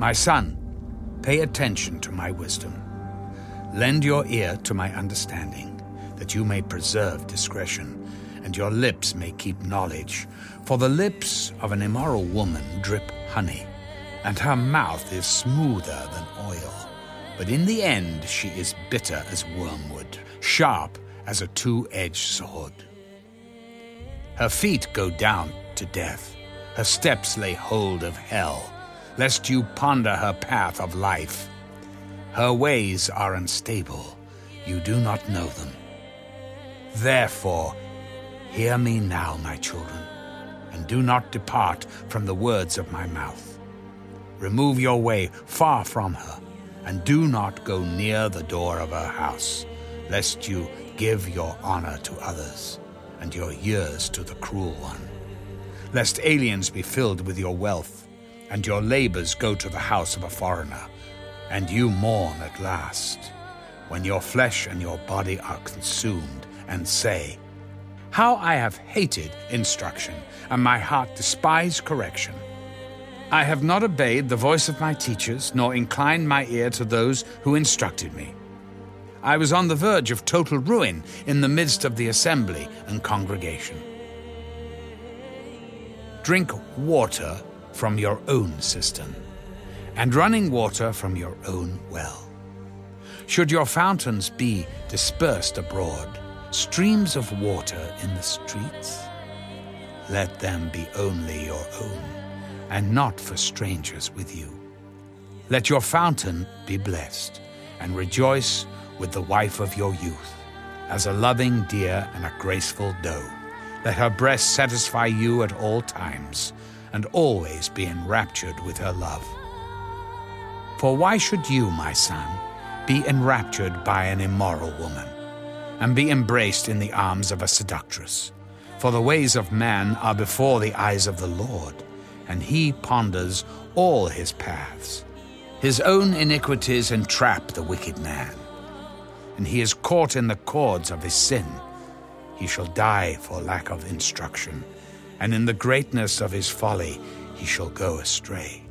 My son, pay attention to my wisdom. Lend your ear to my understanding, that you may preserve discretion, and your lips may keep knowledge. For the lips of an immoral woman drip honey, and her mouth is smoother than oil. But in the end she is bitter as wormwood, sharp as a two edged sword. Her feet go down to death, her steps lay hold of hell, lest you ponder her path of life. Her ways are unstable, you do not know them. Therefore, hear me now, my children, and do not depart from the words of my mouth. Remove your way far from her, and do not go near the door of her house, lest you give your honor to others, and your years to the cruel one. Lest aliens be filled with your wealth, and your labors go to the house of a foreigner, and you mourn at last, when your flesh and your body are consumed, and say, How I have hated instruction, and my heart despised correction. I have not obeyed the voice of my teachers, nor inclined my ear to those who instructed me. I was on the verge of total ruin in the midst of the assembly and congregation. Drink water from your own cistern, and running water from your own well. Should your fountains be dispersed abroad, streams of water in the streets, let them be only your own, and not for strangers with you. Let your fountain be blessed, and rejoice with the wife of your youth, as a loving deer and a graceful doe. Let her breast satisfy you at all times, and always be enraptured with her love. For why should you, my son, be enraptured by an immoral woman, and be embraced in the arms of a seductress? For the ways of man are before the eyes of the Lord, and he ponders all his paths. His own iniquities entrap the wicked man, and he is caught in the cords of his sin. He shall die for lack of instruction, and in the greatness of his folly he shall go astray.